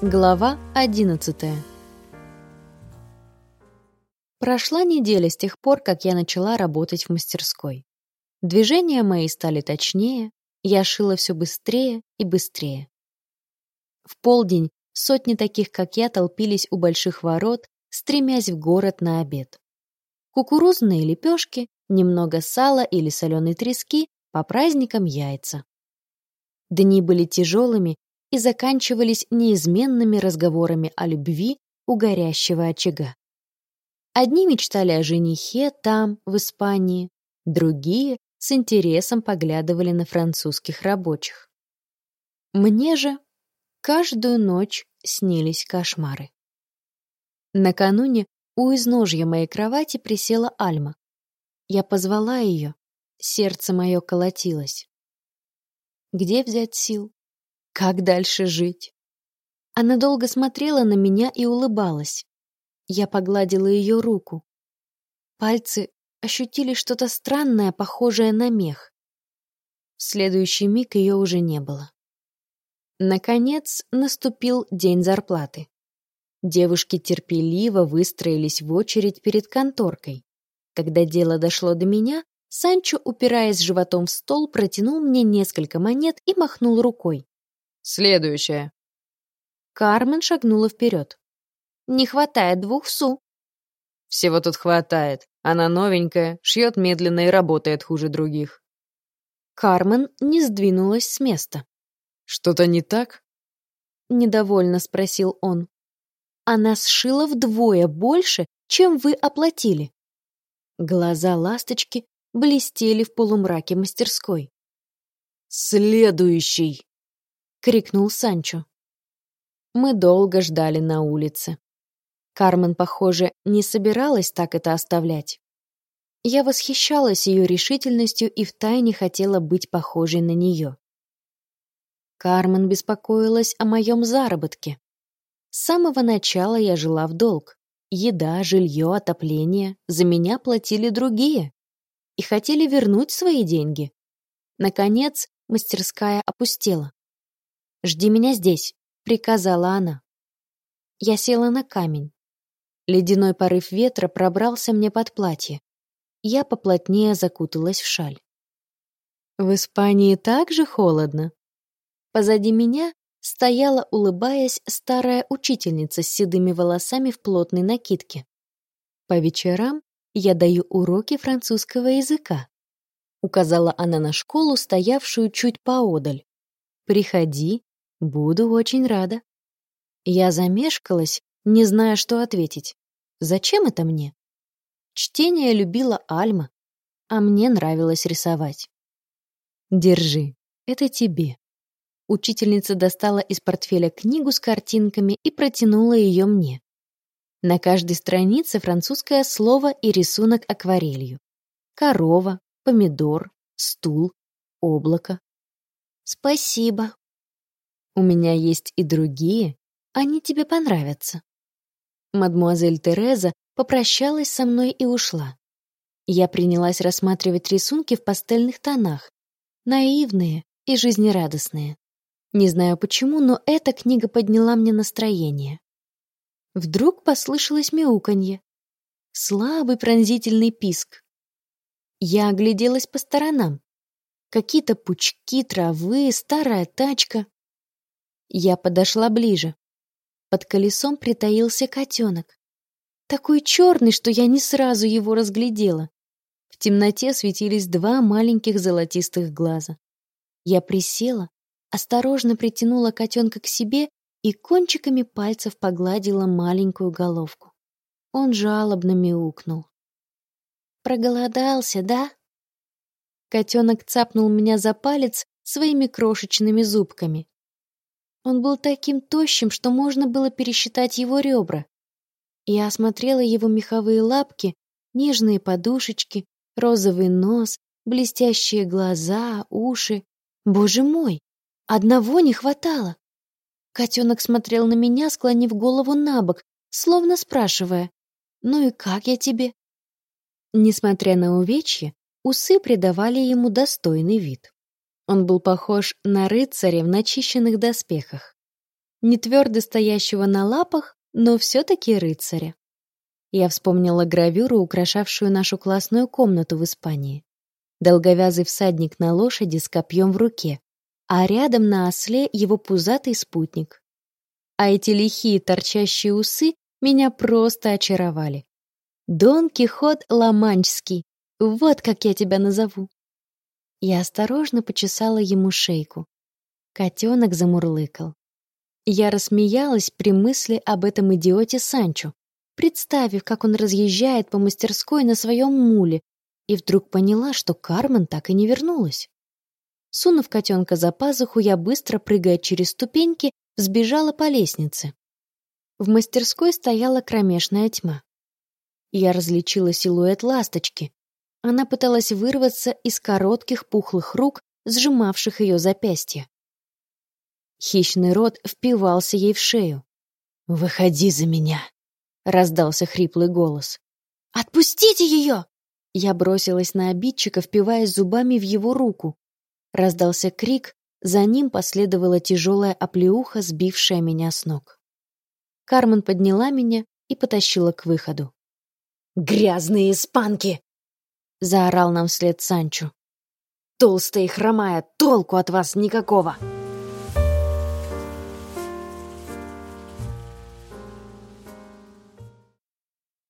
Глава одиннадцатая Прошла неделя с тех пор, как я начала работать в мастерской. Движения мои стали точнее, я шила все быстрее и быстрее. В полдень сотни таких, как я, толпились у больших ворот, стремясь в город на обед. Кукурузные лепешки, немного сала или соленой трески, по праздникам яйца. Дни были тяжелыми и заканчивались неизменными разговорами о любви у горящего очага. Одни мечтали о женихе там, в Испании, другие с интересом поглядывали на французских рабочих. Мне же каждую ночь снились кошмары. Накануне у изножья моей кровати присела Альма. Я позвала ее, сердце мое колотилось. Где взять сил? Как дальше жить? Она долго смотрела на меня и улыбалась. Я погладила ее руку. Пальцы ощутили что-то странное, похожее на мех. В следующий миг ее уже не было. Наконец наступил день зарплаты. Девушки терпеливо выстроились в очередь перед конторкой. Когда дело дошло до меня, Санчо, упираясь животом в стол, протянул мне несколько монет и махнул рукой. Следующая. Кармен шагнула вперед. «Не хватает двух су». «Всего тут хватает. Она новенькая, шьет медленно и работает хуже других». Кармен не сдвинулась с места. «Что-то не так?» Недовольно спросил он. «Она сшила вдвое больше, чем вы оплатили». Глаза ласточки блестели в полумраке мастерской. «Следующий!» — крикнул Санчо. Мы долго ждали на улице. Кармен, похоже, не собиралась так это оставлять. Я восхищалась ее решительностью и втайне хотела быть похожей на нее. Кармен беспокоилась о моем заработке. С самого начала я жила в долг. Еда, жилье, отопление за меня платили другие и хотели вернуть свои деньги. Наконец, мастерская опустела. «Жди меня здесь», — приказала она. Я села на камень. Ледяной порыв ветра пробрался мне под платье. Я поплотнее закуталась в шаль. В Испании так же холодно. Позади меня стояла, улыбаясь, старая учительница с седыми волосами в плотной накидке. По вечерам я даю уроки французского языка. Указала она на школу, стоявшую чуть поодаль. Приходи Буду очень рада. Я замешкалась, не зная, что ответить. Зачем это мне? Чтение любила Альма, а мне нравилось рисовать. Держи, это тебе. Учительница достала из портфеля книгу с картинками и протянула ее мне. На каждой странице французское слово и рисунок акварелью. Корова, помидор, стул, облако. Спасибо, у меня есть и другие, они тебе понравятся. Мадмуазель Тереза попрощалась со мной и ушла. Я принялась рассматривать рисунки в пастельных тонах, наивные и жизнерадостные. Не знаю почему, но эта книга подняла мне настроение. Вдруг послышалось мяуканье. Слабый пронзительный писк. Я огляделась по сторонам. Какие-то пучки травы, старая тачка. Я подошла ближе. Под колесом притаился котенок. Такой черный, что я не сразу его разглядела. В темноте светились два маленьких золотистых глаза. Я присела, осторожно притянула котенка к себе и кончиками пальцев погладила маленькую головку. Он жалобно мяукнул. «Проголодался, да?» Котенок цапнул меня за палец своими крошечными зубками. Он был таким тощим, что можно было пересчитать его ребра. Я осмотрела его меховые лапки, нежные подушечки, розовый нос, блестящие глаза, уши. Боже мой, одного не хватало. Котенок смотрел на меня, склонив голову на бок, словно спрашивая, «Ну и как я тебе?» Несмотря на увечье, усы придавали ему достойный вид. Он был похож на рыцаря в начищенных доспехах. не твердо стоящего на лапах, но все-таки рыцаря. Я вспомнила гравюру, украшавшую нашу классную комнату в Испании. Долговязый всадник на лошади с копьем в руке, а рядом на осле его пузатый спутник. А эти лихие торчащие усы меня просто очаровали. Дон Кихот Ламанчский, вот как я тебя назову. Я осторожно почесала ему шейку. Котенок замурлыкал. Я рассмеялась при мысли об этом идиоте Санчо, представив, как он разъезжает по мастерской на своем муле, и вдруг поняла, что Кармен так и не вернулась. Сунув котенка за пазуху, я быстро, прыгая через ступеньки, сбежала по лестнице. В мастерской стояла кромешная тьма. Я различила силуэт ласточки. Она пыталась вырваться из коротких пухлых рук, сжимавших ее запястья. Хищный рот впивался ей в шею. «Выходи за меня!» — раздался хриплый голос. «Отпустите ее!» Я бросилась на обидчика, впиваясь зубами в его руку. Раздался крик, за ним последовала тяжелая оплеуха, сбившая меня с ног. Кармен подняла меня и потащила к выходу. «Грязные испанки!» — заорал нам вслед Санчо. «Толстая и хромая, толку от вас никакого!»